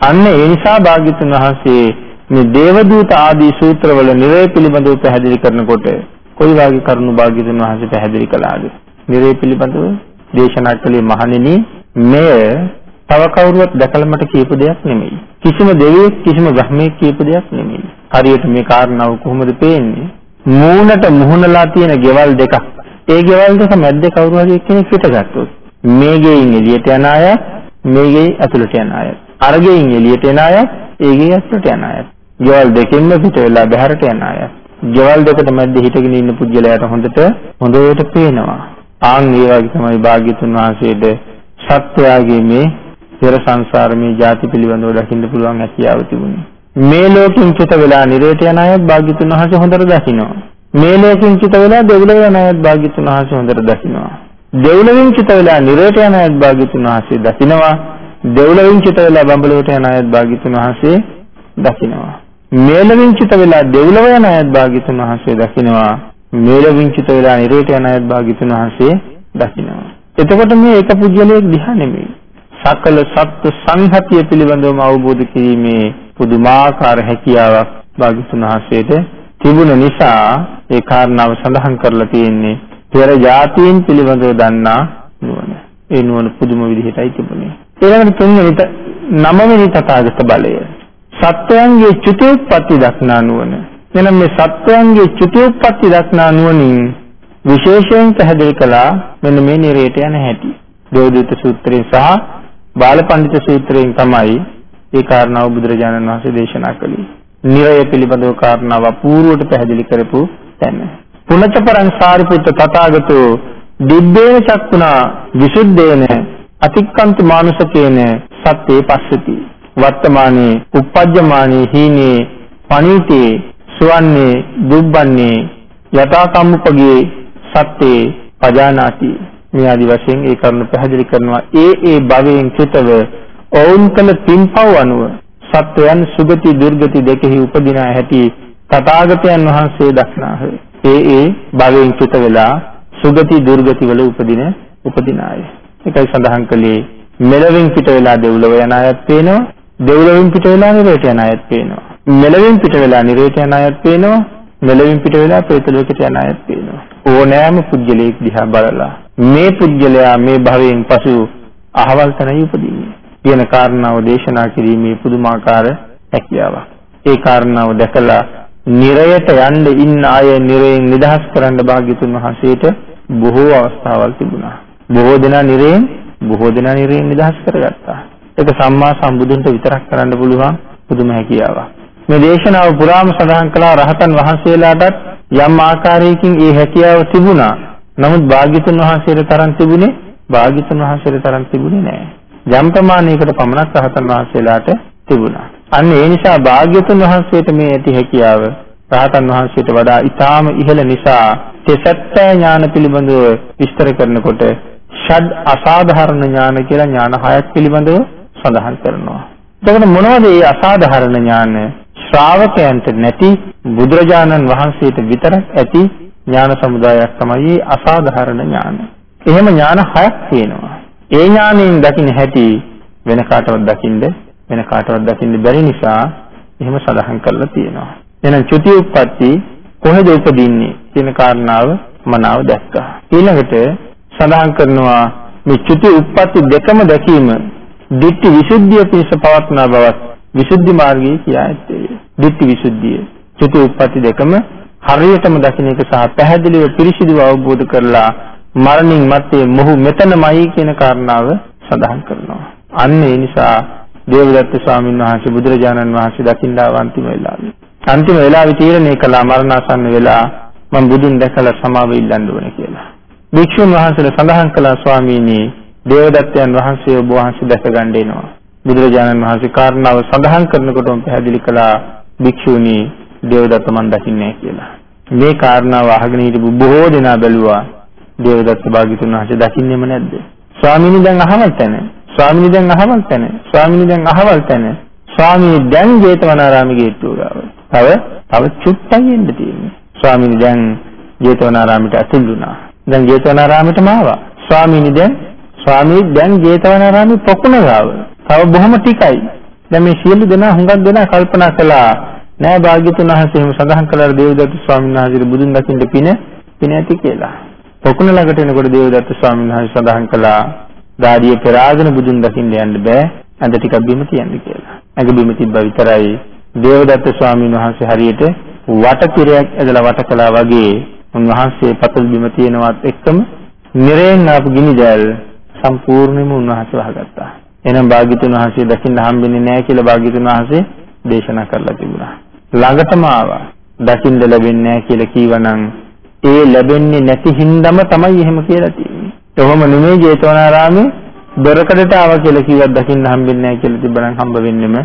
අන්න ඒ නිසා භාග්‍යතුන් වහන්සේ මේ දේවදූත ආදී සූත්‍රවල නිරය පිළිබඳව පැහැදිලි කරනකොට කොයි වගේ කරුණු භාග්‍යතුන් වහන්සේ පැහැදිලි කළාද? නිරය පිළිබඳව දේශනා කළේ මහණෙනි මෙය තව කවුරුවත් දැකලා මට කියපු දෙයක් නෙමෙයි. කිසිම දෙවියෙක් කිසිම බ්‍රහ්මයෙක් කියපු දෙයක් නෙමෙයි. හරියට මේ කාරණාව කොහොමද පේන්නේ? මූණට මුහුණලා තියෙන ගෙවල් දෙකක්. ඒ ගෙවල් දෙක මැද්දේ කවුරු හරි එක්කෙනෙක් හිටගත්තොත් මේ ගෙයින් එළියට යන අය, මේ ගෙයි ඇතුළට යන අය. අර ගෙයින් එළියට එන අය, ඒ ගෙයි ඇතුළට යන අය. ගෙවල් දෙකෙන්ම පිට වෙලා බහැරට යන අය. ගෙවල් දෙකට මැද්දේ හිටගෙන ඉන්න පුජ්‍යලයට හොඳට හොඳට පේනවා. ආන් ඒ වගේ තමයි භාග්‍යතුන් වහන්සේට සත්‍යයගේ මේ පෙර සංසාරමේ ಜಾති පිළිබඳව දකින්න පුළුවන් හැකියාව තිබුණේ. මේ ලෝකෙන් චිත වෙලා නිරේට යන අය භාග්‍යතුන් වහන්සේ හොඳට දකිනවා. මේ ලෝකෙන් චිත වෙලා දෙව්ලොව යන අයත් භාග්‍යතුන් වහන්සේ හොඳට දකිනවා. දෙව්ලොවෙන් චිත වෙලා නිරේට යන අයත් භාග්‍යතුන් වහන්සේ දකිනවා. දෙව්ලොවින් චිත වෙලා බඹලොවට යන අයත් භාග්‍යතුන් වහන්සේ දකිනවා. මේලවින් චිත වෙලා දෙව්ලොව යන අයත් භාග්‍යතුන් වහන්සේ දකිනවා. මේලවින් චිත වෙලා නිරේට යන අයත් භාග්‍යතුන් වහන්සේ දකිනවා. එතකොට මේ එක පුජ්‍යලයක් දිහා නෙමෙයි. සකල සත්ත්ව සංහතිය පිළිබඳවම අවබෝධ කිරීමේ පුදුමාකාර හැකියාවක් භාග්‍යතුන් වහන්සේට තිබුණ නිසා ඒ කාරණාව සඳහන් කරලා තියෙන්නේ පෙර જાතීන් පිළිබඳව දන්නා නුවණ. ඒ නුවණ පුදුම විදිහටයි තිබුණේ. ඊළඟට තුන්වෙනි නවවෙනි තථාගත බලය. සත්වයන්ගේ චුතිඋප්පත්ති දක්නා නුවණ. එනම් මේ සත්වයන්ගේ චුතිඋප්පත්ති දක්නා නුවණින් විශේෂයෙන් පැහැදිලි කළා මෙන්න මේ නිරේට යන හැටි. දේවදූත සූත්‍රයෙන් සහ බාලපඬිත සූත්‍රයෙන් තමයි ඒ කාරණාව බුදුරජාණන් වහන්සේ දේශනා කළේ. නිරය පිළිබඳව කාරණාව පූර්වට පැහැදිලි කරපු තැන. පුනච පරං සාරිපුත්ත තථාගතෝ දිබ්බේන චක්කුණා විසුද්ධේන අතික්කන්ති මානුසකේන සත්‍යේ පස්සති. වර්තමානයේ uppajjamaane හීනේ පණීතේ සුවන්නේ දුබ්බන්නේ යථා කම්මුපගේ සත්‍යේ පජානාති මේ ආදි වශයෙන් ඒ කරුණ පැහැදිලි කරනවා ඒ ඒ භවයෙන් චිතව ඔවුන් කළ පින්පව් අනුව සත්වයන් සුගති දුර්ගති දෙකෙහි උපදිනා හැටි තථාගතයන් වහන්සේ දක්නාහ. ඒ ඒ භවයෙන් චුත වෙලා සුගති දුර්ගති වල උපදින උපදින අය. ඒකයි සඳහන් කළේ මෙලවින් පිට වෙලා දෙව්ලොව යන අයත් පේනවා. දෙව්ලොවින් පිට වෙලා නිරේට යන අයත් පේනවා. මෙලවින් පිට වෙලා නිරේට යන අයත් පේනවා. මෙලවින් පිට වෙලා പ്രേත ලෝකයට යන අයත් පේනවා. ඕනෑම පුජ්‍යලයක් දිහා බලලා මේ පුජ්‍යලයා මේ භවයෙන් පසු අහවල් තැනයි උපදින්නේ. කියන කාරණාව දේශනා කිරීමේ පුදුමාකාර හැකියාවක්. ඒ කාරණාව දැකලා නිරයට යන්න ඉන්න අය නිරයෙන් නිදහස් කරන්න භාග්‍යතුන් වහන්සේට බොහෝ අවස්ථාවල් තිබුණා. බොහෝ දෙනා නිරයෙන් බොහෝ දෙනා නිරයෙන් නිදහස් කරගත්තා. ඒක සම්මා සම්බුදුන්ට විතරක් කරන්න පුළුවන් පුදුම හැකියාවක්. මේ දේශනාව පුරාම සඳහන් කළා රහතන් වහන්සේලාටත් යම් ආකාරයකින් ඒ හැකියාව තිබුණා. නමුත් භාග්‍යතුන් වහන්සේට තරම් තිබුණේ භාග්‍යතුන් වහන්සේට තරම් තිබුණේ නැහැ. යම් ප්‍රමාණයකට පමණක් රහතන් වහන්සේලාට තිබුණා. අන්න ඒ නිසා භාග්‍යතුන් වහන්සේට මේ ඇති හැකියාව රහතන් වහන්සේට වඩා ඊටාම ඉහළ නිසා තෙසත්ත්‍ය ඥාන පිළිබඳව විස්තර කරනකොට ෂඩ් අසාධාරණ ඥාන කියලා ඥාන හයක් පිළිබඳව සඳහන් කරනවා. එතකොට මොනවද මේ අසාධාරණ ඥාන? ශ්‍රාවකයන්ට නැති බුදුරජාණන් වහන්සේට විතරක් ඇති ඥාන සමුදායක් තමයි අසාධාරණ ඥාන. එහෙම ඥාන හයක් තියෙනවා. ඒ ඥාණයෙන් දකින්න හැටි වෙන කාටවත් දකින්න වෙන කාටවත් දකින්න බැරි නිසා එහෙම සඳහන් කරලා තියෙනවා. එහෙනම් චුති උප්පත්ති කොහෙද උපදින්නේ කියන කාරණාව මනාව දැක්කා. ඊළඟට සඳහන් කරනවා මේ චුති උප්පත්ති දෙකම දැකීම ditthi visuddhiය පිණිස පවත්නා බවත් විසුද්ධි මාර්ගයේ කියා ඇත්තේ. ditthi visuddhiය. චුති උප්පත්ති දෙකම හරියටම දකින්න එක සහ පැහැදිලිව පිරිසිදුව අවබෝධ කරලා මරණින් මත්තේ මොහු මෙතනමයි කියන කාරණාව සඳහන් කරනවා. අන්න ඒ නිසා දේවදත්ත ස්වාමීන් වහන්සේ බුදුරජාණන් වහන්සේ දකින්න ආව අන්තිම වෙලාවේ. අන්තිම වෙලාවේ තීරණය කළා මරණාසන්න වෙලා මම බුදුන් දැකලා සමාව ඉල්ලන්න ඕනේ කියලා. භික්ෂුන් වහන්සේලා සඳහන් කළා ස්වාමීනි දේවදත්තයන් වහන්සේ ඔබ වහන්සේ දැක ගන්න එනවා. බුදුරජාණන් වහන්සේ කාරණාව සඳහන් කරනකොටම පැහැදිලි කළා භික්ෂුණී දේවදත්ත මන් දකින්නේ කියලා. මේ කාරණාව අහගෙන හිටපු බොහෝ දෙනා බැලුවා දේවදත්ත භාග්‍යතුන් වහන්සේ දකින්නේම නැද්ද? ස්වාමීනි දැන් අහවල් තැන. ස්වාමීනි දැන් අහවල් තැන. ස්වාමීනි දැන් අහවල් තැන. ස්වාමීනි දැන් ජේතවනාරාමේ ගේට්ටුව ගාව. තව තව චුට්ටයි එන්න තියෙන්නේ. ස්වාමීනි දැන් ජේතවනාරාමයට ඇතුල් වුණා. දැන් ජේතවනාරාමයටම ආවා. ස්වාමීනි දැන් ස්වාමීනි දැන් ජේතවනාරාමේ පොකුණ ගාව. තව බොහොම ටිකයි. දැන් මේ සියලු දෙනා හුඟක් දෙනා කල්පනා කළා නෑ භාග්‍යතුන් වහන්සේ එහෙම සඳහන් කළා දේවදත්ත ස්වාමීන් වහන්සේ බුදුන් දකින්න පින පින ඇති කියලා. පොකුණ ළඟට එනකොට දේවදත්ත ස්වාමීන් වහන්සේ සඳහන් කළා දාඩිය පෙරාගෙන බුදුන් දකින්න යන්න බෑ අද ටිකක් බිම තියන්න කියලා. ඇඟ බිම තිබ්බා විතරයි දේවදත්ත ස්වාමීන් වහන්සේ හරියට වටතිරයක් ඇදලා වට කළා වගේ උන්වහන්සේ පතල් බිම තියනවත් එක්කම නිරේන් ආපු ගිනි දැල් සම්පූර්ණයෙන්ම උන්වහන්සේ වහගත්තා. එහෙනම් භාග්‍යතුන් වහන්සේ දකින්න හම්බෙන්නේ නැහැ කියලා භාග්‍යතුන් වහන්සේ දේශනා කරලා තිබුණා. ළඟටම ආවා. දකින්න ලැබෙන්නේ නැහැ කියලා කීවනම් ඒ ලැබෙන්නේ නැති හින්දම තමයි එහෙම කියලා තියෙන්නේ. කොහොම නෙමෙයි ජේතවනාරාමේ දොරකඩට ආවා කියලා කිව්වත් දකින්න හම්බෙන්නේ නැහැ කියලා තිබ්බනම් හම්බ වෙන්නෙම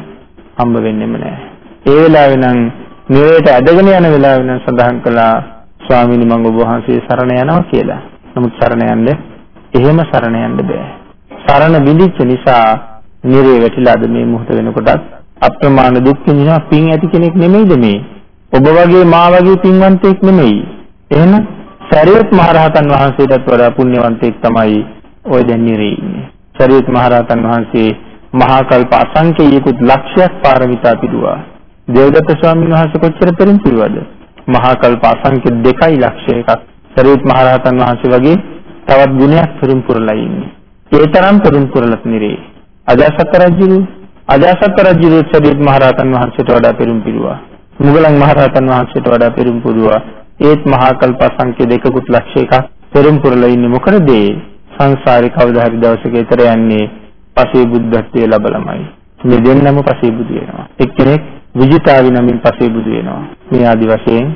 හම්බ වෙන්නෙම නැහැ. ඒ වෙලාවේ නම් නිරේට ඇදගෙන යන වෙලාවේ නම් සඳහන් කළා ස්වාමීනි මම ඔබ වහන්සේ සරණ යනවා කියලා. නමුත් සරණ යන්න එහෙම සරණ යන්න බෑ. සරණ බිඳිච්ච නිසා නිරේ වැටිලාද මේ මොහොත වෙනකොටත් අප්‍රමාණ දුක් විඳිනවා පින් ඇති කෙනෙක් නෙමෙයිද මේ? ඔබ වගේ මා වගේ පින්වන්තයෙක් නෙමෙයි. එහෙනම් සරියුත් මහරහතන් වහන්සේටත් වඩා පුණ්‍යවන්තයෙක් තමයි ඔය දැන් නිරේ ඉන්නේ. සරියුත් මහරහතන් වහන්සේ මහා කල්ප අසංකේයිකුත් ලක්ෂයක් පාරමිතා පිළිවා. දේවදත්ත ස්වාමීන් වහන්සේ කොච්චර පෙරම් පිළිවද? මහා කල්ප අසංඛ්‍ය 2 ලක්ෂ එකක්. සරියුත් මහරහතන් වහන්සේ වගේ තවත් ගුණයක් පෙරම් පුරලා ඉන්නේ. ඒ තරම් පෙරම් පුරලත් නිරේ. අජාසත් රජු අජාසත් රජු සරියුත් මහරහතන් වහන්සේට වඩා පෙරම් පිළිවා. මුගලන් මහරහතන් වහන්සේට වඩා පෙරම් පුරුවා. ඒත් මහා කල්ප අසංඛ්‍ය දෙකකුත් ලක්ෂ එකක් පෙරම් පුරලා ඉන්නේ මොකද සංසාරේ කවදා හරි දවසක ඊතර යන්නේ පසේ බුද්ධත්වයේ ලැබලමයි. මේ දෙන්නම පසේ බුදු වෙනවා. එක්කෙනෙක් විජිතාවි නමින් පසේ බුදු වෙනවා. මේ ආදි වශයෙන්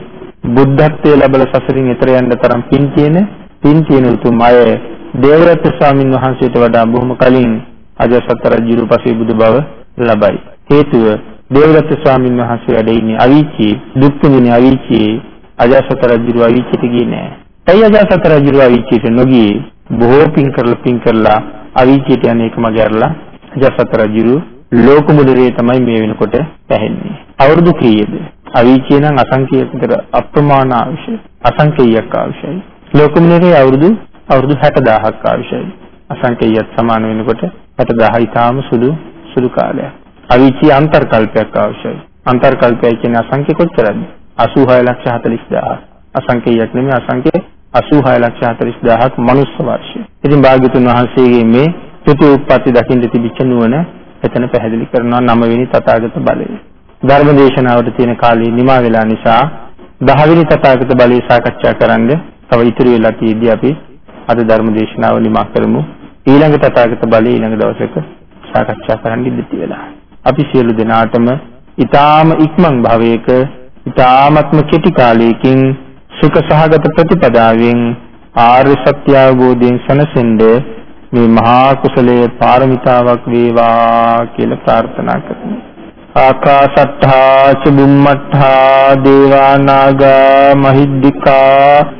බුද්ධත්වයේ ලැබල සසරින් ඈතර යන්න තරම් පින් තියෙන පින් තියෙන උතුම් අය දේවරත් ස්වාමින් වහන්සේට වඩා බොහොම කලින් අජසත් රජුරු පසේ බුදු බව ලබයි. හේතුව දේවරත් ස්වාමින් වහන්සේ වැඩ ඉන්නේ අවීචී දුක් විඳින අවීචී අජසත් රජුරු අවීචීට ගියේ නෑ. ඇයි අජසත් රජුරු අවීචීට නොගියේ? බොහෝ පින් කරලා පින් කරලා අවීචීට යන එක මගේ අරලා අජසත් රජුරු ලෝක මුදරේ තමයි මේ වෙනකොට පැහැෙන්නේ. අවුරුදු කීයද? අවීචිය නම් අසංකේයකට අප්‍රමාණ අවශ්‍යයි. අසංකේයයක් අවශ්‍යයි. ලෝක මුදරේ අවුරුදු අවුරුදු 60000ක් අවශ්‍යයි. අසංකේයයත් සමාන වෙනකොට 60000 ඊටාම සුළු සුළු කාලයක්. අවීචිය අන්තර්කල්පයක් අවශ්‍යයි. අන්තර්කල්පය කියන්නේ අසංකේ කොච්චරද? 86 ලක්ෂ 40000. අසංකේයයක් නෙමෙයි අසංකේ 86 ලක්ෂ 40000ක් මනුස්ස වර්ෂය. ඉතින් භාග්‍යතුන් වහන්සේගේ මේ චුති උප්පත්ති දකින්න තිබිච්ච නුවණ එතන පැහැදිලි කරනවා නවවෙනි තථාගත බලය. ධර්ම දේශනාවට තියෙන කාලය නිමා වෙලා නිසා දහවෙනි තථාගත බලය සාකච්ඡා කරන්න තව ඉතුරු වෙලා තියෙද්දී අපි අද ධර්ම දේශනාව නිමා කරමු. ඊළඟ තථාගත බලයේ ඊළඟ දවසක සාකච්ඡා කරන්න ඉදිරි වෙලා. අපි සියලු දෙනාටම ඊ타ම ඉක්මන් භවයක ඊ타මත්ම කෙටි කාලයකින් සුඛ සහගත ප්‍රතිපදාවෙන් ආර්ය සත්‍ය අවබෝධයෙන් සැනසෙන්න මේ මහා කුසලයේ පාරමිතාවක් වේවා කියලා ප්‍රාර්ථනා කරමු. ආකාශත්තා චුම්මත්තා දේවා නාග මහිද්దికා